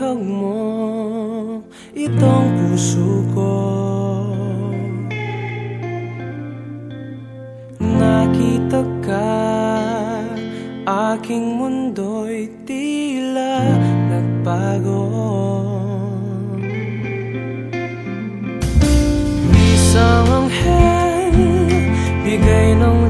ikaw mo itong puso ko. Nakita ka aking mundo'y tila nagbago. Isang anghel bigay ng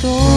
todo.